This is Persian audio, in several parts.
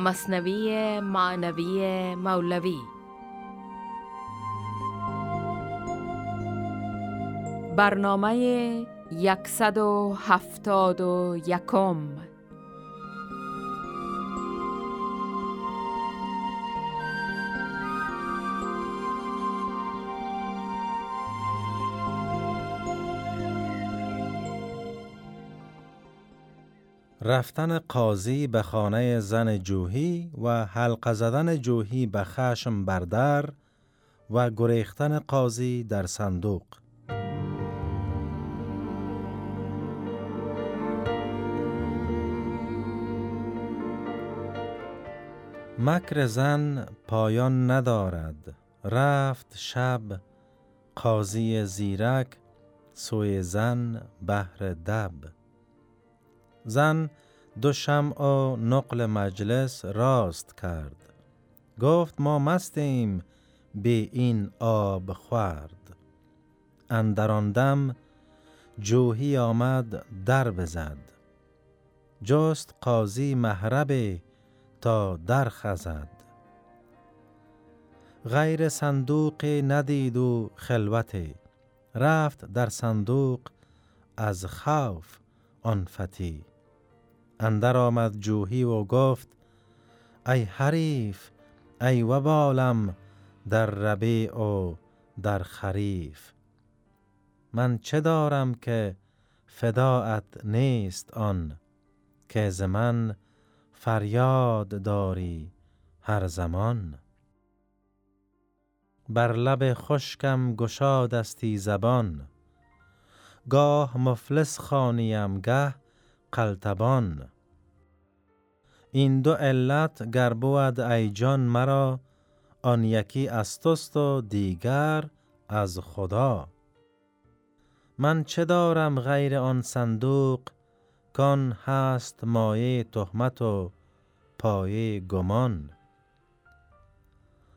مصنوی معنوی مولوی. برنامه 171 رفتن قاضی به خانه زن جوهی و حلقه زدن جوهی به خشم بردر و گریختن قاضی در صندوق. مکر زن پایان ندارد. رفت شب قاضی زیرک سوی زن بهر دب. زن دو شمع و نقل مجلس راست کرد. گفت ما مستیم بی این آب خورد اندر دم جوهی آمد در بزد. جست قاضی محرب تا در خزد. غیر صندوق ندید و خلوت. رفت در صندوق از خوف آن فتی. اندر آمد جوهی و گفت ای حریف ای وبالم در ربیع و در خریف. من چه دارم که فداعت نیست آن که ز من فریاد داری هر زمان. بر لب خشکم گشادستی زبان گاه مفلس خوانیم گه قلتبان. این دو علت گر بود ای جان مرا آن یکی از توست و دیگر از خدا. من چه دارم غیر آن صندوق؟ کان هست مایه تهمت و پایه گمان.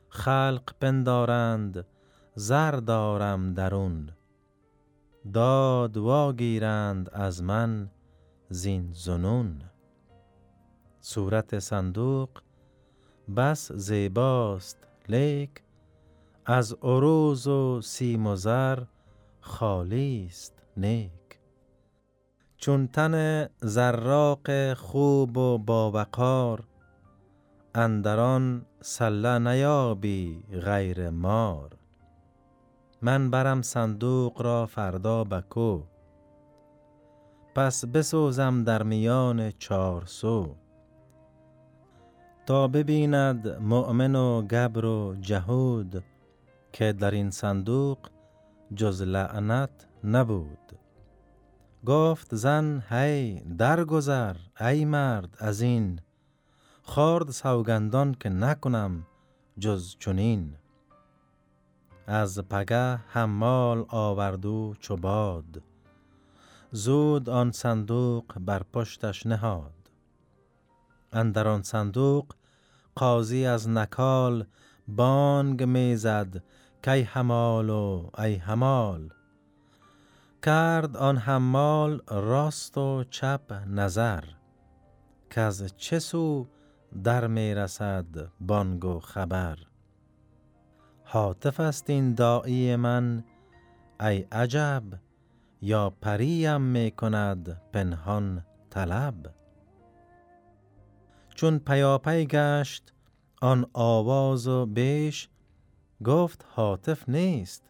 خلق پندارند زر دارم درون. داد واگیرند از من زین زنون. صورت صندوق بس زیباست لیک از عروز و سیم و زر خالی است نیک. چون تن زراق خوب و باوقار اندران سله نیابی غیر مار. من برم صندوق را فردا بکو. پس بسوزم در میان چار سو. تا ببیند مؤمن و گبر و جهود که در این صندوق جز لعنت نبود. گفت زن هی درگذر ای مرد از این خورد سوگندان که نکنم جز چنین. از پگه حمال آوردو چو باد. زود آن صندوق بر پشتش نهاد. اندر آن صندوق قاضی از نکال بانگ می‌زد کی حمال و ای حمال. کرد آن حمال راست و چپ نظر کز چه سو در می رسد بانگ و خبر. حاطف است این داعی من ای عجب یا پریم می کند پنهان طلب. چون پیاپی گشت آن آواز و بیش گفت حاطف نیست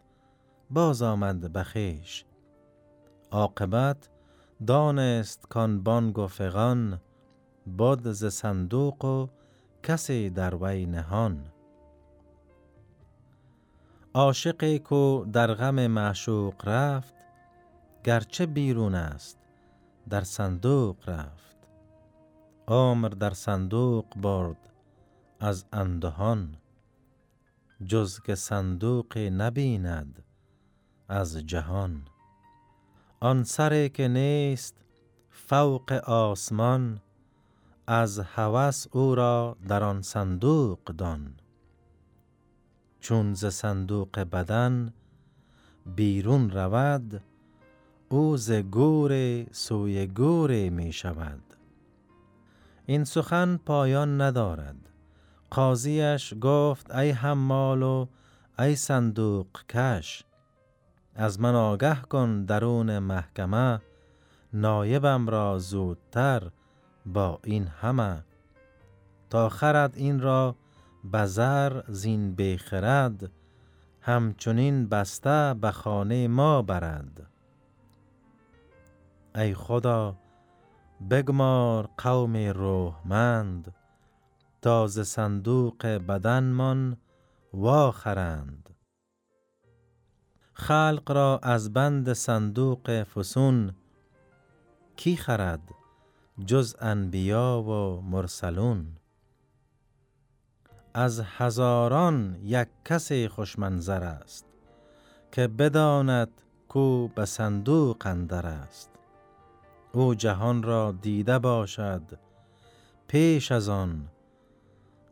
باز آمد بخیش. عاقبت دانست کان بانگ و فغان بد ز صندوق و کسی در وی نهان. عاشقی کو در غم معشوق رفت گرچه بیرون است در صندوق رفت. عمر در صندوق برد از اندهان. جز که صندوقی نبیند از جهان. آن سری که نیست فوق آسمان از هوس او را در آن صندوق دان. چون ز صندوق بدن بیرون رود او ز گور سوی گور می شود. این سخن پایان ندارد. قاضیش گفت ای حمال و ای صندوق کش از من آگه کن درون محکمه نایبم را زودتر با این همه. تا خرد این را بزر زین بخرد همچنین بسته به خانه ما برد. ای خدا بگمار قوم روحمند تا ز صندوق بدنمان واخرند. خلق را از بند صندوق فسون کی خرد جز انبیا و مرسلون؟ از هزاران یک کسی خوشمنظر است که بداند کو به صندوق اندر است. او جهان را دیده باشد پیش از آن.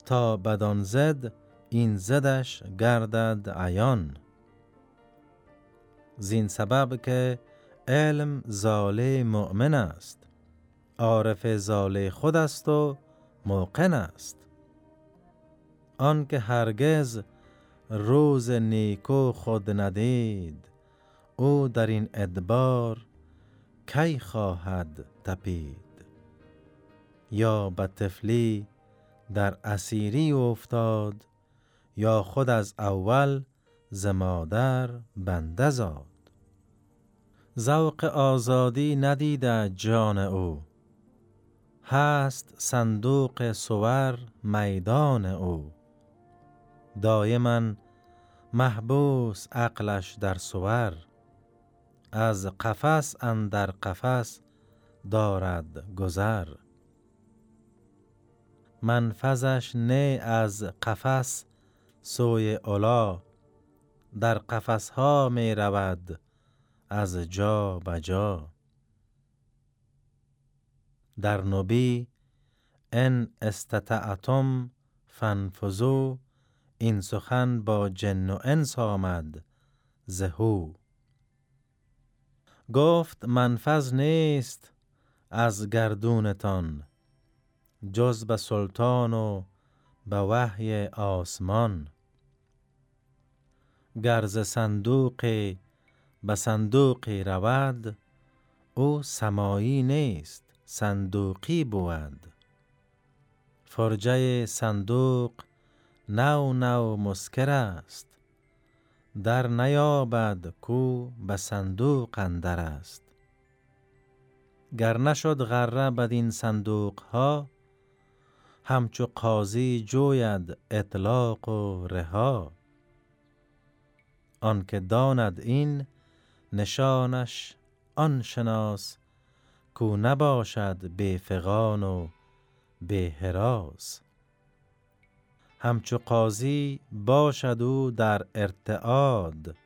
تا بدان زد این زدش گردد عیان. زین سبب که علم زاله مؤمن است عارف زاله خود است و موقن است. آن که هرگز روز نیکو خود ندید او در این ادبار کی خواهد تپید؟ یا به تفلی در اسیری افتاد یا خود از اول ز مادر بنده زاد؟ ذوق آزادی ندیده جان او هست صندوق سور میدان او. دایما محبوس عقلش در سور از قفس اندر قفس دارد گذر. منفذش نه از قفس سوی الا در قفس ها می رود از جا به جا. در نبی ان استطعتم فنفذو این سخن با جن و انس آمد زهو. گفت منفذ نیست از گردونتان جز به سلطان و به وحی آسمان. گرز صندوق به صندوقی رود او سمایی نیست صندوقی بود. فرجه صندوق نو نو مسکر است در نیابد کو به صندوق اندر است. گر نشد غره بدین صندوق ها همچو قاضی جوید اطلاق و رها. آنکه داند این نشانش آن شناس کو نباشد بی فغان و بی حراس همچو قاضی باشد او در ارتعاد.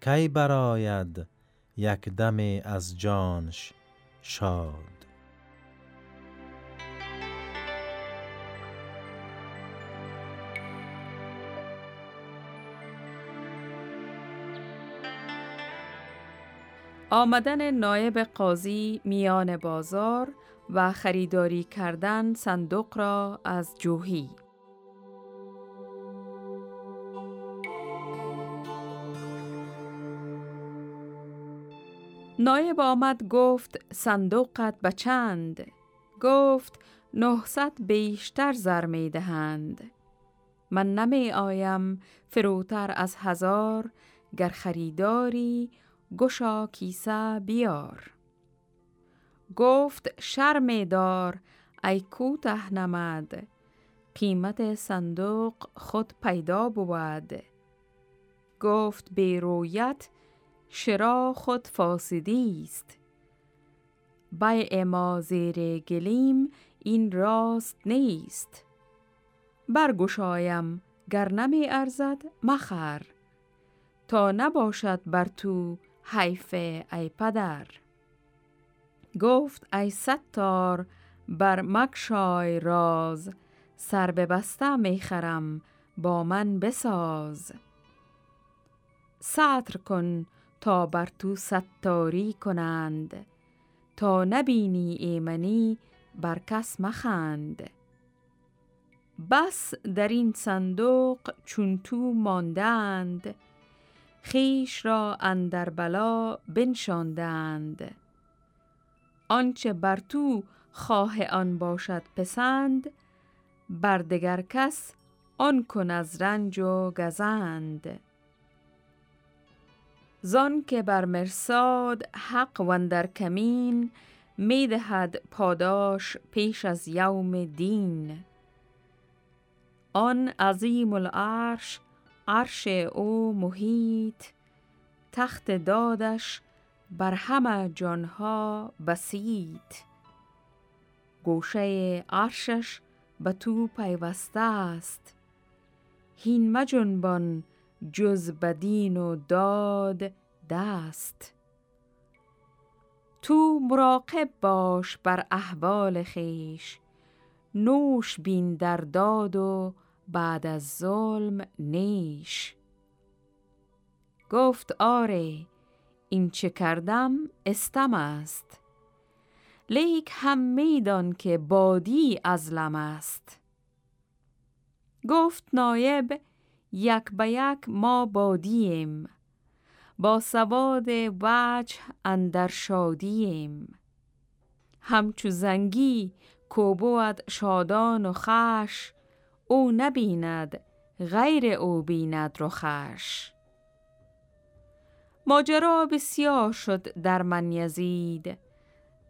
کی براید یک دمی از جانش شاد. آمدن نایب قاضی میان بازار و خریداری کردن صندوق را از جوهی. نایب آمد گفت صندوقت به چند؟ گفت نهصد بیشتر زر می دهند. من نمی آیم فروتر از هزار گر خریداری گشا کیسه بیار. گفت شرم دار ای کوته نمد قیمت صندوق خود پیدا بود. گفت بیرویت شرا خود فاسدی است. بیع ما زیر گلیم این راست نیست. برگشایم گر نمی ارزد مخر تا نباشد بر تو حیف ای پدر. گفت ای ستار بر مکشای راز سر ببسته می‌خرم با من بساز. سطر کن تا بر تو ستاری کنند. تا نبینی ایمنی بر کس مخند. بس در این صندوق چون تو ماندند خیش را اندر بلا بنشاندند. آنچه بر تو خواه آن باشد پسند بر دگر کس آن کن از رنج و گزند. زان که بر مرساد حق وندر کمین می‌دهد پاداش پیش از یوم دین. آن عظیم العرش عرش او محیط تخت دادش بر همه جانها بسیط. گوشه عرشش به تو پیوسته است. هین مجنبان جز بدین و داد دست. تو مراقب باش بر احوال خیش نوش بین در داد و بعد از ظلم نیش. گفت آره این چه کردم استم است. لیک هم میدان که بادی ازلم است. گفت نایب یک به یک ما بادیم. با سواد وجه اندر شادیم. همچو زنگی کوبود شادان و خش او نبیند غیر او بیند رخش. ماجرا بسیار شد در من یزید.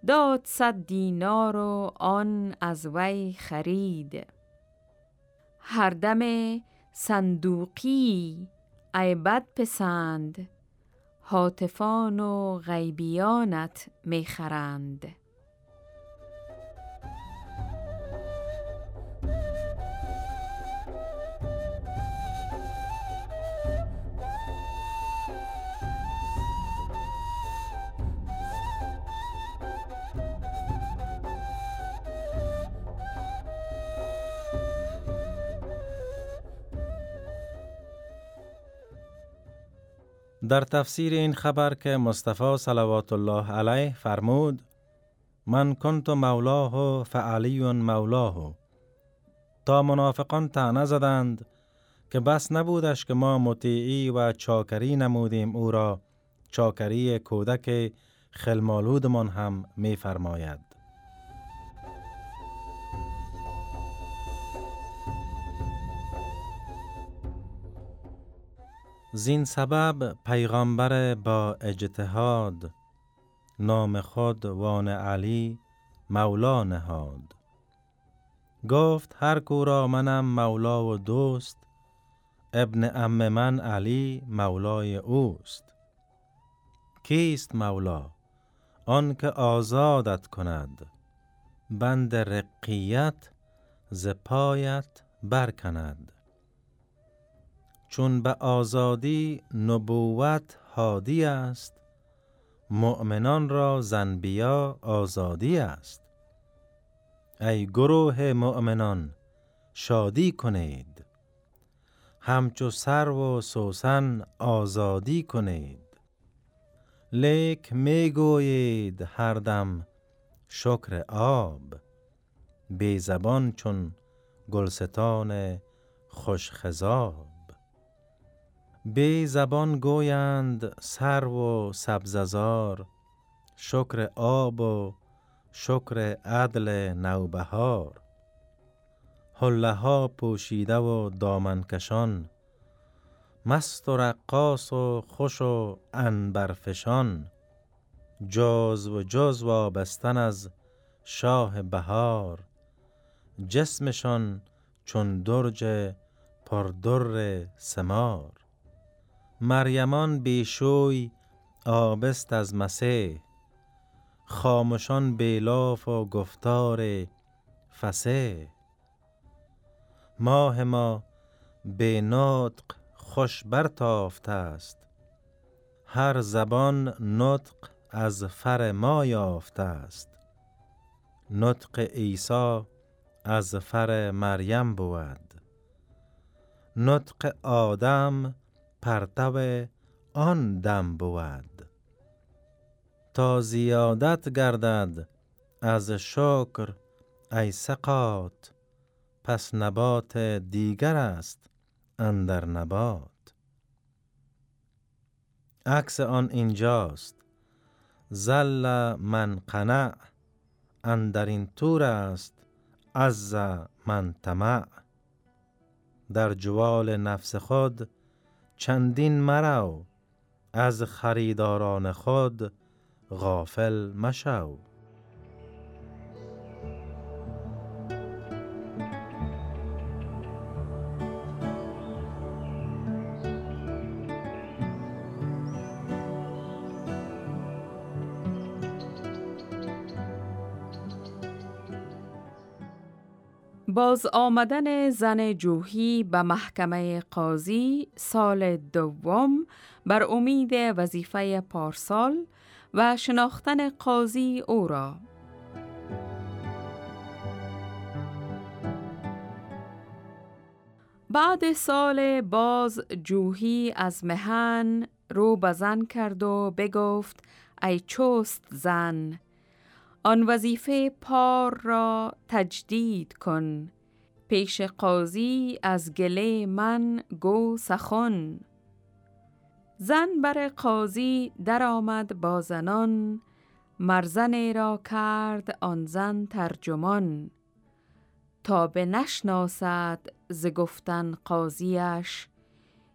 داد صد دینار و آن از وی خرید. هر دم صندوقی ای بد پسند حاطفان و غیبیانت می‌خرند در تفسیر این خبر که مصطفی صلوات الله علیه فرمود من کنت مولاه و فعلی مولاه. تا منافقان تعنه زدند که بس نبودش که ما مطیعی و چاکری نمودیم او را چاکری کودک خلمالودمان هم میفرماید. زین سبب پیغمبر با اجتهاد نام خود وان علی مولا نهاد. گفت هر کو را منم مولا و دوست ابن ام من علی مولای اوست. کیست مولا؟ آن که آزادت کند. بند رقیت ز پایت برکند. چون به آزادی نبوت هادی است مؤمنان را زنبیا آزادی است. ای گروه مؤمنان شادی کنید. همچو سر و سوسن آزادی کنید. لیک می‌گویید هر دم شکر آب بی زبان چون گلستان خوش بی زبان گویند سر و سبززار شکر آب و شکر عدل نوبهار. حله ها پوشیده و دامن کشان مست و رقاص و خوش و انبرفشان جاز و جز وابستن از شاه بهار جسمشان چون درج پردر سمار. مریمان بیشوی آبست از مسیح. خامشان بیلاف و گفتار فسه ماه ما به نطق خوش برتافته است. هر زبان نطق از فر ما یافته است. نطق عیسی از فر مریم بود. نطق آدم پرتو آن دم بود. تا زیادت گردد از شکر ای سقات پس نبات دیگر است اندر نبات. عکس آن اینجاست. زل من قنع اندر این تور است از من طمع. در جوال نفس خود چندین مرو از خریداران خود غافل مشو. باز آمدن زن جوهی به محکمه قاضی سال دوم بر امید وظیفه پارسال و شناختن قاضی او را. بعد سال باز جوهی از مهن رو بزن کرد و بگفت ای چوست زن! آن وظیفه پار را تجدید کن. پیش قاضی از گله من گو سخن. زن بر قاضی درآمد با زنان مرزن را کرد آن زن ترجمان. تا به نشناسد ز گفتن قاضیش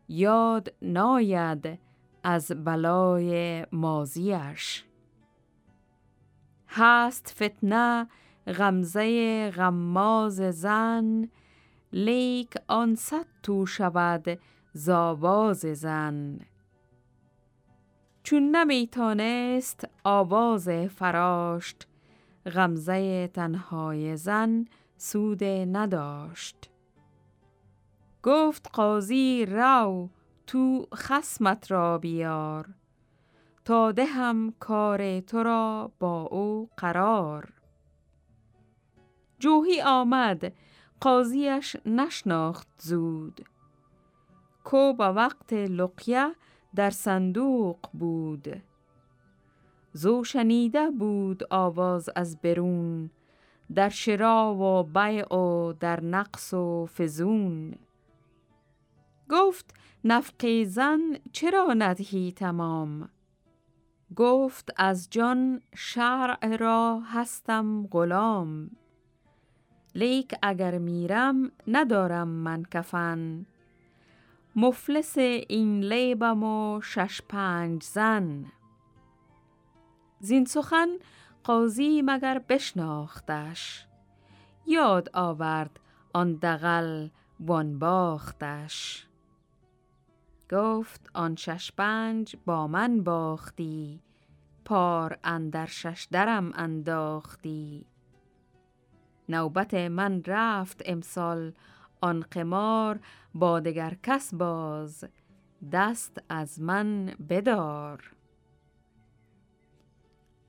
یاد ناید از بلای مازیش هست فتنه غمزه غماز زن. لیک آن صد تو شود زاواز زن. چون نمیتانست آواز فراشت غمزه تنهای زن سود نداشت. گفت قاضی رو تو خسمت را بیار. تا دهم کار تو را با او قرار. جوهی آمد قاضیش نشناخت زود. کو با وقت لقیه در صندوق بود. زو شنیده بود آواز از برون در شرا و بیع و در نقص و فزون. گفت نفقی زن چرا ندهی تمام؟ گفت از جان شرع را هستم غلام. لیک اگر میرم ندارم من کفن. مفلس این لیبم و شش پنج زن. زین سخن قاضی مگر بشناختش؟ یاد آورد آن دغل وان باختش گفت آن شش پنج با من باختی پار اندر شش درم انداختی. نوبت من رفت امسال آن قمار با دگر کس باز دست از من بدار.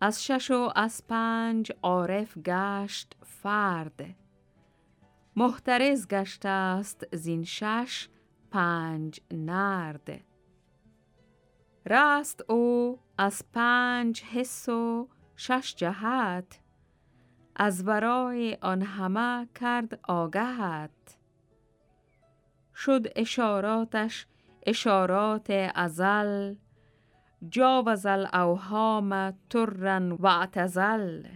از شش و از پنج عارف گشت فرد محترز گشت است زین شش پنج نرد. راست او از پنج حس و شش جهت از ورای آن همه کرد آگهت. شد اشاراتش اشارات ازل جاوز الاوهام ترن و اعتزل.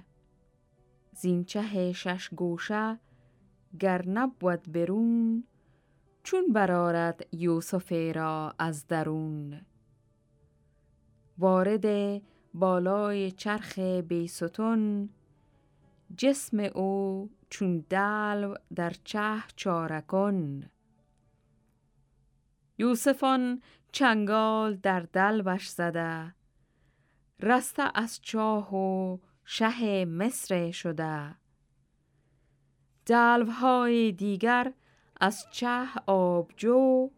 زین چه شش گوشه گر نبود برون چون برارد یوسف را از درون. وارد بالای چرخ بیستون جسم او چون دلو در چه چارکن یوسفان چنگال در دلوش زده رسته از چاه و شه مصر شده. دلوهای دیگر از چه آبجو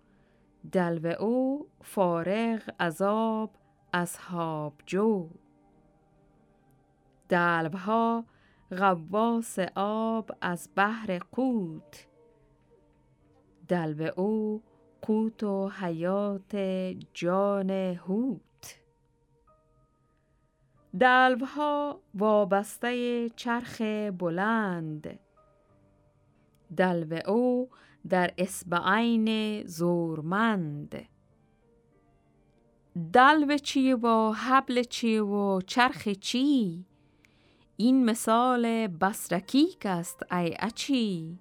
دلو او فارغ از آب جو دلوها غواس آب از بحر قوت. دلو او قوت و حیات جان هوت دلوها وابسته چرخ بلند. دلو او در اسبعین زورمند. دلو چی و حبل چی و چرخ چی؟ این مثال بسرکیک است ای اچی.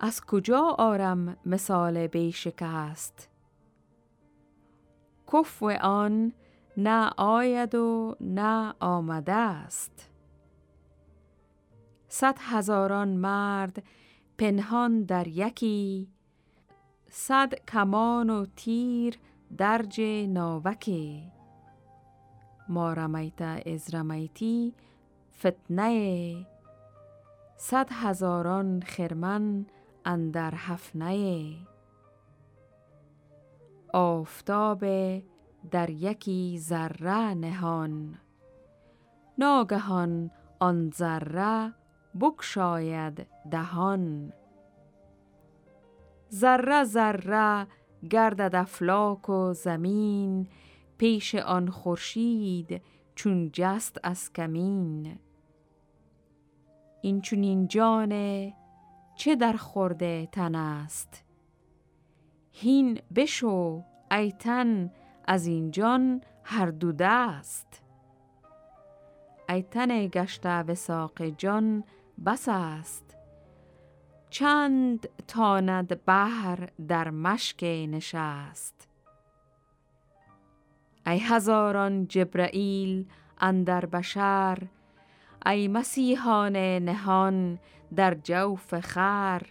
از کجا آرم مثال بیشکست؟ کف آن نه آید و نه آمده است صد هزاران مرد پنهان در یکی. صد کمان و تیر درج ناوکی ما رمیت از رمیتی فتنه. صد هزاران خرمن اندر هفنه. آفتاب در یکی ذره نهان. ناگهان آن ذره بکشاید دهان. ذره ذره گردد افلاک و زمین پیش آن خورشید چون جست از کمین. این چونین جان چه در خورده تن است؟ هین بشو ای تن از این جان هر دو دست. ای تن گشته ساق جان بس است. چند تاند بحر در مشک نشست. ای هزاران جبرائیل اندر بشر ای مسیحان نهان در جوف خر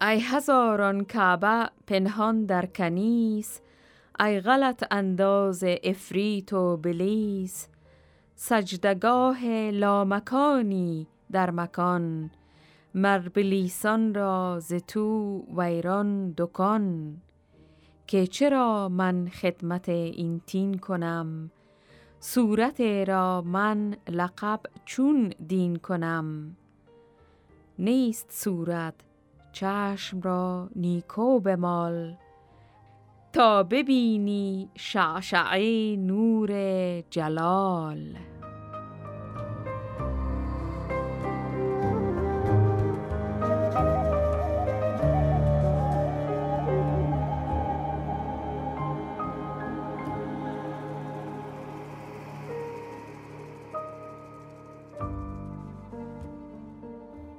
ای هزاران کعبه پنهان در کنیس ای غلط انداز افریت و بلیس سجدگاه لامکانی در مکان مر بلیسان را ز تو ویران دکان. که چرا من خدمت این تین کنم؟ صورت را من لقب چون دین کنم؟ نیست صورت چشم را نیکو بمال. تا ببینی شعشعه نور جلال.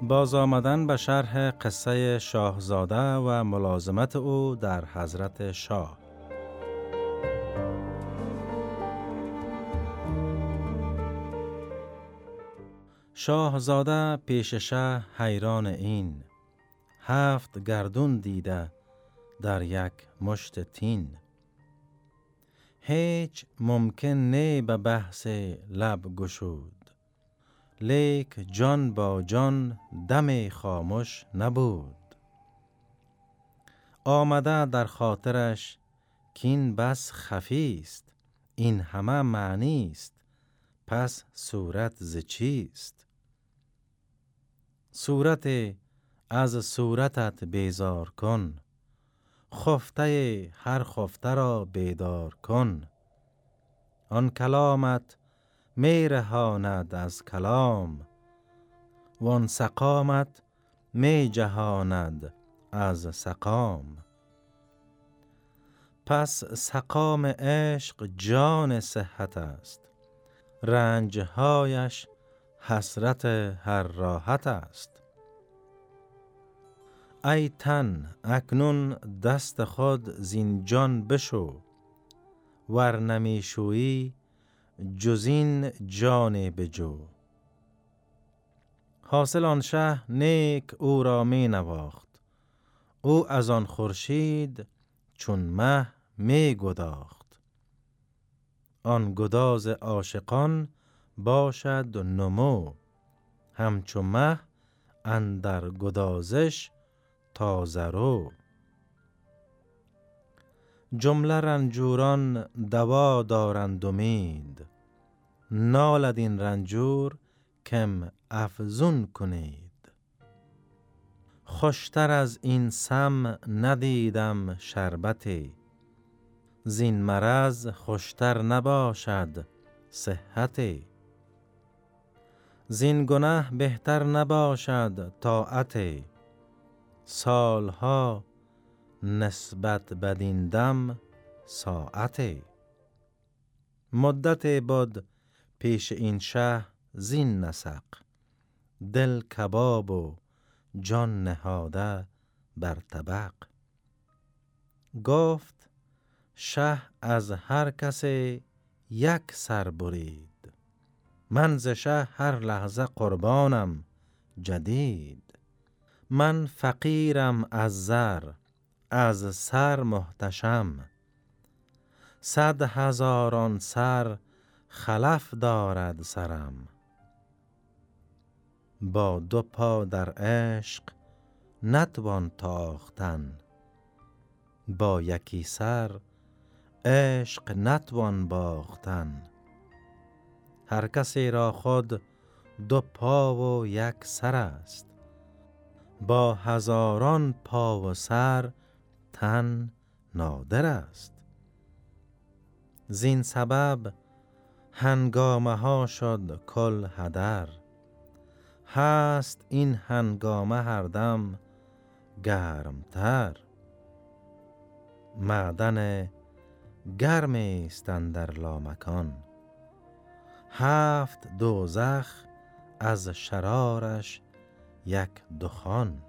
باز آمدن به شرح قصه شاهزاده و ملازمت او در حضرت شاه. شاهزاده پیششه حیران این هفت گردون دیده در یک مشت تین. هیچ ممکن نه به بحث لب گشود. لیک جان با جان دم خاموش نبود. آمده در خاطرش کین بس خفی است این همه معنی است پس صورت ز چیست؟ صورت از صورتت بیزار کن خفته هر خفته را بیدار کن. آن کلامت می رهاند از کلام. وان سقامت می جهاند از سقام. پس سقام عشق جان صحت است. رنجهایش حسرت هر راحت است. ای تن اکنون دست خود زین جان بشو. ور نمیشویی جزین جان بجو. حاصل آن شه نیک او را می نواخت. او از آن خورشید چون مه می گداخت. آن گداز عاشقان باشد نمو. همچو مه اندر گدازش تازه رو. جمله رنجوران دوا دارند امید نالد این رنجور کم افزون کنید. خوشتر از این سم ندیدم شربتی. زین مرض خوشتر نباشد صحت زین گناه بهتر نباشد طاعت سالها نسبت بدین دم ساعت مدت بود پیش این شه زین نسق. دل کباب و جان نهاده بر طبق. گفت شه از هر کسی یک سر برید. من ز شه هر لحظه قربانم جدید. من فقیرم از زر از سر محتشم. صد هزاران سر خلف دارد سرم. با دو پا در عشق نتوان تاختن. با یکی سر عشق نتوان باختن. هر کسی را خود دو پا و یک سر است. با هزاران پا و سر تن نادر است. زین سبب هنگامه ها شد کل هدر. هست این هنگامه هر دم گرمتر. معدن گرم است در لامکان. هفت دوزخ از شرارش یک دخان.